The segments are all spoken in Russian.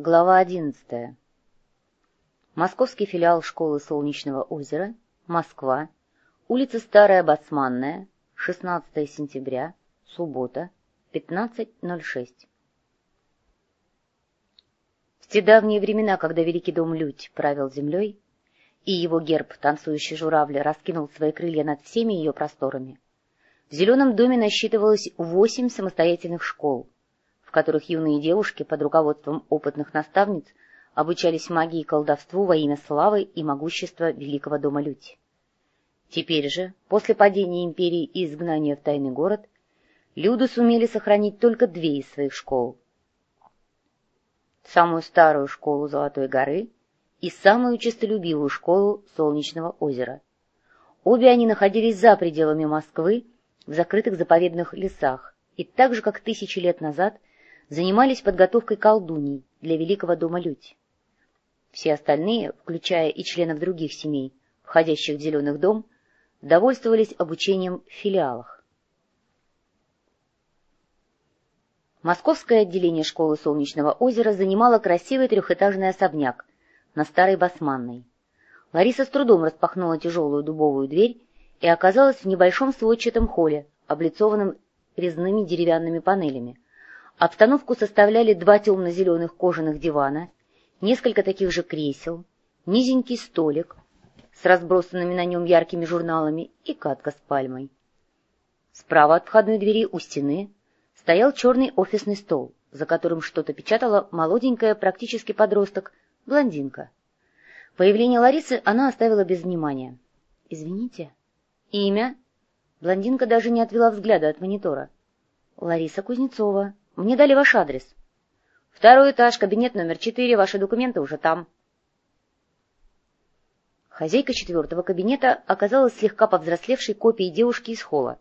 Глава одиннадцатая. Московский филиал школы Солнечного озера, Москва, улица Старая Басманная, 16 сентября, суббота, 15.06. В те давние времена, когда Великий дом Людь правил землей, и его герб, танцующий журавль, раскинул свои крылья над всеми ее просторами, в зеленом доме насчитывалось восемь самостоятельных школ — в которых юные девушки под руководством опытных наставниц обучались магии и колдовству во имя славы и могущества великого дома Людь. Теперь же, после падения империи и изгнания в тайный город, Люды сумели сохранить только две из своих школ. Самую старую школу Золотой горы и самую честолюбивую школу Солнечного озера. Обе они находились за пределами Москвы, в закрытых заповедных лесах, и так же, как тысячи лет назад, занимались подготовкой колдуний для Великого дома Людь. Все остальные, включая и членов других семей, входящих в Зеленых дом, довольствовались обучением в филиалах. Московское отделение школы Солнечного озера занимало красивый трехэтажный особняк на Старой Басманной. Лариса с трудом распахнула тяжелую дубовую дверь и оказалась в небольшом сводчатом холле, облицованном резными деревянными панелями, Обстановку составляли два темно-зеленых кожаных дивана, несколько таких же кресел, низенький столик с разбросанными на нем яркими журналами и катка с пальмой. Справа от входной двери у стены стоял черный офисный стол, за которым что-то печатала молоденькая, практически подросток, блондинка. Появление Ларисы она оставила без внимания. «Извините». «Имя?» Блондинка даже не отвела взгляда от монитора. «Лариса Кузнецова», мне дали ваш адрес. Второй этаж, кабинет номер четыре, ваши документы уже там. Хозяйка четвертого кабинета оказалась слегка повзрослевшей копией девушки из холла.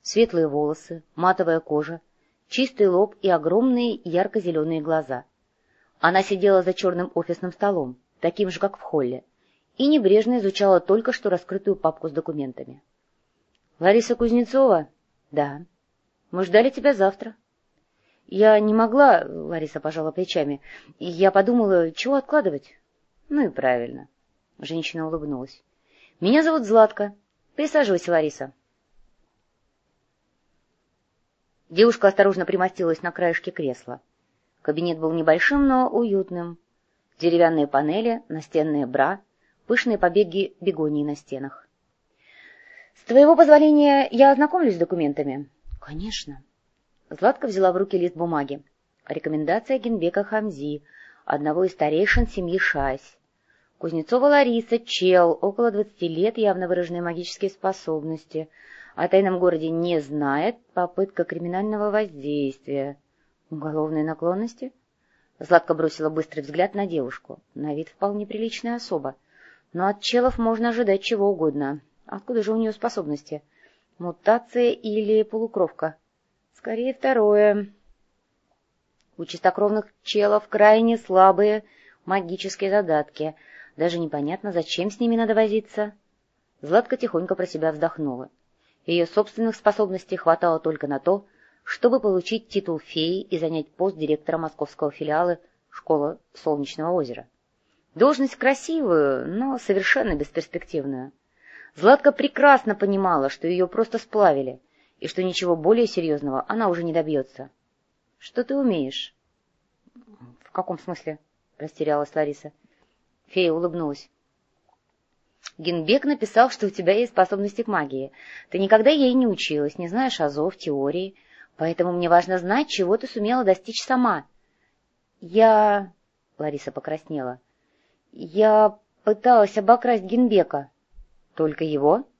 Светлые волосы, матовая кожа, чистый лоб и огромные ярко-зеленые глаза. Она сидела за черным офисным столом, таким же, как в холле, и небрежно изучала только что раскрытую папку с документами. — Лариса Кузнецова? — Да. — Мы ждали тебя завтра. — я не могла, Лариса пожала плечами, я подумала, чего откладывать? Ну и правильно. Женщина улыбнулась. Меня зовут Златка. Присаживайся, Лариса. Девушка осторожно примостилась на краешке кресла. Кабинет был небольшим, но уютным. Деревянные панели, настенные бра, пышные побеги бегонии на стенах. — С твоего позволения я ознакомлюсь с документами? — Конечно. Златка взяла в руки лист бумаги. Рекомендация Генбека Хамзи, одного из старейшин семьи Шась. Кузнецова Лариса, чел, около двадцати лет, явно выраженные магические способности. О тайном городе не знает, попытка криминального воздействия. Уголовные наклонности? Златка бросила быстрый взгляд на девушку. На вид вполне приличная особа. Но от челов можно ожидать чего угодно. Откуда же у нее способности? Мутация или полукровка? Скорее второе. У чистокровных челов крайне слабые магические задатки. Даже непонятно, зачем с ними надо возиться. Златка тихонько про себя вздохнула. Ее собственных способностей хватало только на то, чтобы получить титул феи и занять пост директора московского филиала школы Солнечного озера. Должность красивую, но совершенно бесперспективную. Златка прекрасно понимала, что ее просто сплавили — и что ничего более серьезного она уже не добьется. — Что ты умеешь? — В каком смысле? — растерялась Лариса. Фея улыбнулась. — Генбек написал, что у тебя есть способности к магии. Ты никогда ей не училась, не знаешь азов, теории, поэтому мне важно знать, чего ты сумела достичь сама. — Я... — Лариса покраснела. — Я пыталась обокрасть Генбека. — Только его? —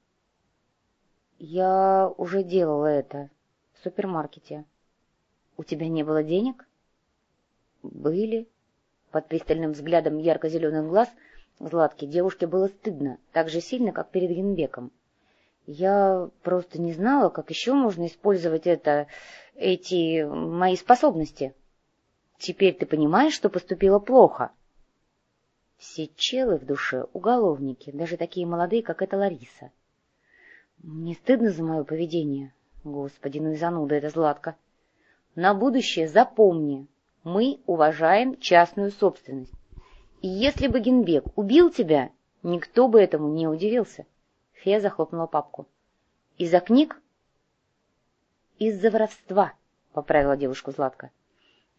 я уже делала это в супермаркете. У тебя не было денег? Были. Под пристальным взглядом ярко-зеленых глаз Златки девушке было стыдно, так же сильно, как перед Генбеком. Я просто не знала, как еще можно использовать это, эти мои способности. Теперь ты понимаешь, что поступила плохо? Все челы в душе — уголовники, даже такие молодые, как эта Лариса. Мне стыдно за мое поведение. Господи, ну и зануда это Златка. На будущее запомни. Мы уважаем частную собственность. И если бы Генбек убил тебя, никто бы этому не удивился. Фея захлопнула папку. Из-за книг? Из-за воровства, поправила девушку Златка.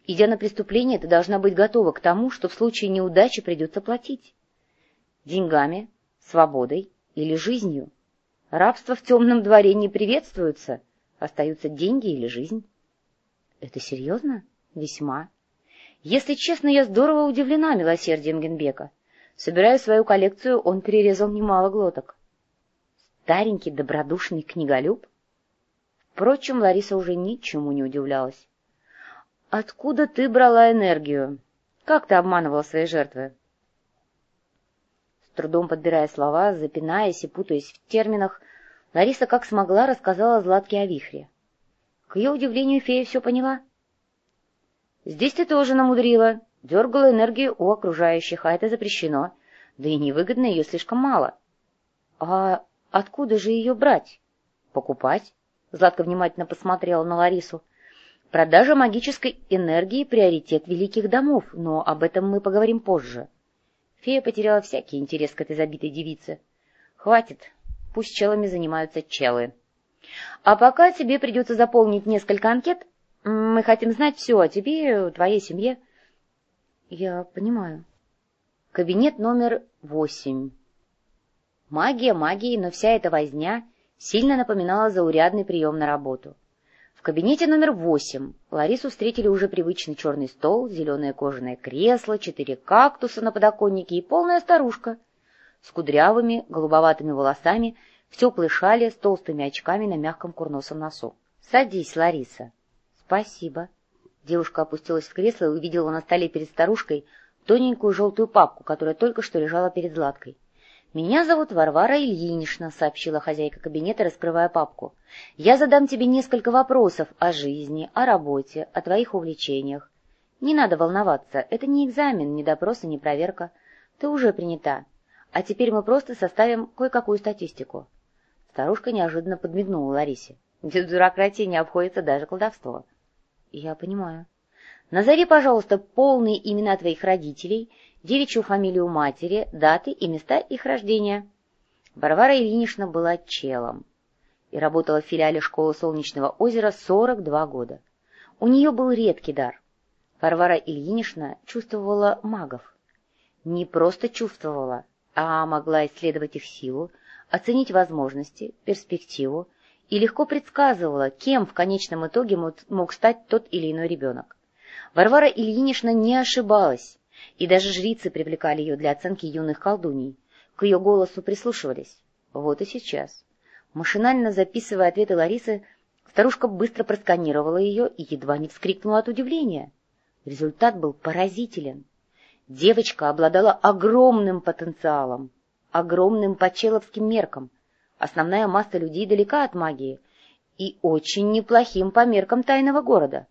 Идя на преступление, ты должна быть готова к тому, что в случае неудачи придется платить. Деньгами, свободой или жизнью. Рабство в темном дворе не приветствуется. Остаются деньги или жизнь. Это серьезно? Весьма. Если честно, я здорово удивлена милосердием Генбека. Собирая свою коллекцию, он перерезал немало глоток. Старенький добродушный книголюб? Впрочем, Лариса уже ничему не удивлялась. «Откуда ты брала энергию? Как ты обманывала свои жертвы?» Трудом подбирая слова, запинаясь и путаясь в терминах, Лариса как смогла рассказала Златке о вихре. К ее удивлению, фея все поняла. «Здесь ты тоже намудрила, дергала энергию у окружающих, а это запрещено, да и невыгодно ее слишком мало». «А откуда же ее брать?» «Покупать?» Златка внимательно посмотрела на Ларису. «Продажа магической энергии — приоритет великих домов, но об этом мы поговорим позже». Фея потеряла всякий интерес к этой забитой девице. «Хватит, пусть челами занимаются челы. А пока тебе придется заполнить несколько анкет. Мы хотим знать все о тебе, твоей семье. Я понимаю. Кабинет номер восемь. Магия магией, но вся эта возня сильно напоминала заурядный прием на работу. Кабинете номер восемь Ларису встретили уже привычный черный стол, зеленое кожаное кресло, четыре кактуса на подоконнике и полная старушка — с кудрявыми, голубоватыми волосами, в теплой шале, с толстыми очками на мягком курносом носу. — Садись, Лариса. — Спасибо. Девушка опустилась в кресло и увидела на столе перед старушкой тоненькую желтую папку, которая только что лежала перед Златкой. «Меня зовут Варвара Ильинична», — сообщила хозяйка кабинета, раскрывая папку. «Я задам тебе несколько вопросов о жизни, о работе, о твоих увлечениях. Не надо волноваться, это не экзамен, не допрос и не проверка. Ты уже принята. А теперь мы просто составим кое-какую статистику. Старушка неожиданно подмигнула Ларисе. Без бюрократии не обходится даже колдовство. Я понимаю. Назови, пожалуйста, полные имена твоих родителей, девичью фамилию матери, даты и места их рождения. Варвара Ильинична была челом и работала в филиале школы Солнечного озера 42 года. У нее был редкий дар. Варвара Ильинична чувствовала магов. Не просто чувствовала, а могла исследовать их силу, оценить возможности, перспективу и легко предсказывала, кем в конечном итоге мог стать тот или иной ребенок. Варвара Ильинична не ошибалась, и даже жрицы привлекали ее для оценки юных колдуней. К ее голосу прислушивались. Вот и сейчас. Машинально записывая ответы Ларисы, старушка быстро просканировала ее и едва не вскрикнула от удивления. Результат был поразителен. Девочка обладала огромным потенциалом, огромным по человским меркам. Основная масса людей далека от магии и очень неплохим по меркам тайного города.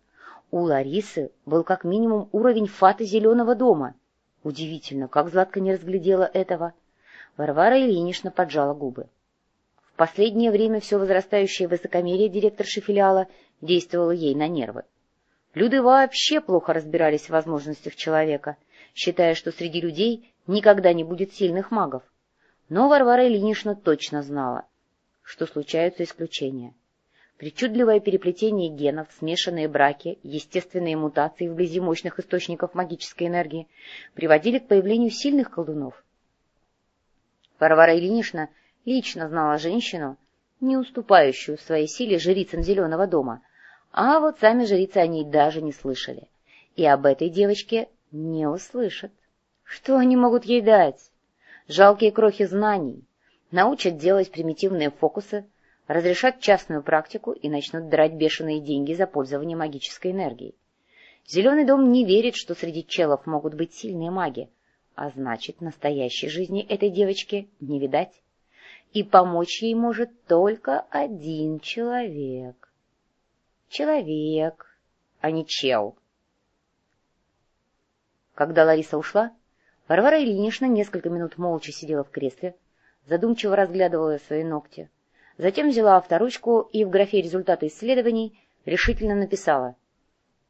У Ларисы был как минимум уровень фаты зеленого дома. Удивительно, как Златка не разглядела этого. Варвара Ильинична поджала губы. В последнее время все возрастающее высокомерие директорши филиала действовало ей на нервы. Люди вообще плохо разбирались в возможностях человека — считая, что среди людей никогда не будет сильных магов. Но Варвара Ильинична точно знала, что случаются исключения. Причудливое переплетение генов, смешанные браки, естественные мутации вблизи мощных источников магической энергии приводили к появлению сильных колдунов. Варвара Ильинична лично знала женщину, не уступающую в своей силе жрицам Зеленого дома, а вот сами жрицы о ней даже не слышали. И об этой девочке не услышат. Что они могут ей дать? Жалкие крохи знаний. Научат делать примитивные фокусы, разрешат частную практику и начнут драть бешеные деньги за пользование магической энергией. Зеленый дом не верит, что среди челов могут быть сильные маги, а значит, настоящей жизни этой девочки не видать. И помочь ей может только один человек. Человек, а не чел. Когда Лариса ушла, Варвара Ильинична несколько минут молча сидела в кресле, задумчиво разглядывая свои ногти. Затем взяла авторучку и в графе результаты исследований решительно написала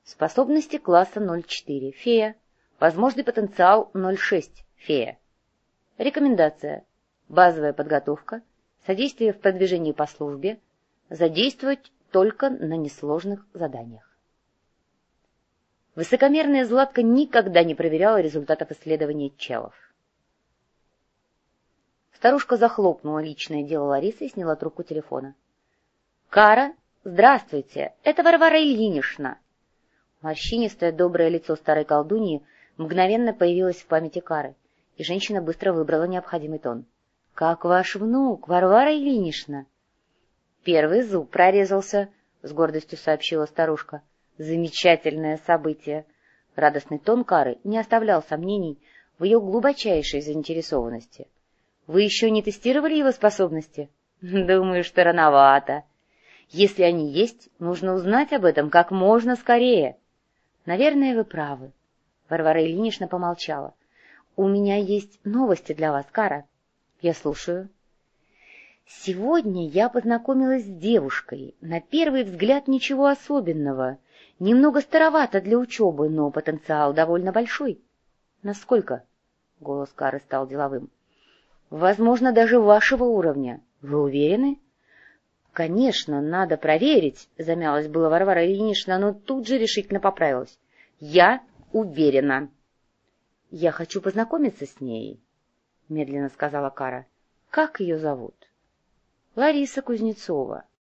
Способности класса 0,4. Фея. Возможный потенциал 0,6. Фея. Рекомендация. Базовая подготовка. Содействие в продвижении по службе. Задействовать только на несложных заданиях. Высокомерная Златка никогда не проверяла результатов исследований челов. Старушка захлопнула личное дело Ларисы и сняла трубку телефона. — Кара, здравствуйте, это Варвара Ильинична. Морщинистое доброе лицо старой колдуньи мгновенно появилось в памяти Кары, и женщина быстро выбрала необходимый тон. — Как ваш внук, Варвара Ильинична? — Первый зуб прорезался, — с гордостью сообщила старушка. — Замечательное событие. Радостный тон Кары не оставлял сомнений в ее глубочайшей заинтересованности. — Вы еще не тестировали его способности? — Думаю, что рановато. Если они есть, нужно узнать об этом как можно скорее. — Наверное, вы правы. Варвара Ильинична помолчала. — У меня есть новости для вас, Кара. — Я слушаю. Сегодня я познакомилась с девушкой. На первый взгляд ничего особенного. Немного старовато для учебы, но потенциал довольно большой. — Насколько? — голос Кары стал деловым. — Возможно, даже вашего уровня. Вы уверены? — Конечно, надо проверить, — замялась была Варвара Ильинична, но тут же решительно поправилась. — Я уверена. — Я хочу познакомиться с ней, — медленно сказала Кара. — Как ее зовут? — Лариса Кузнецова.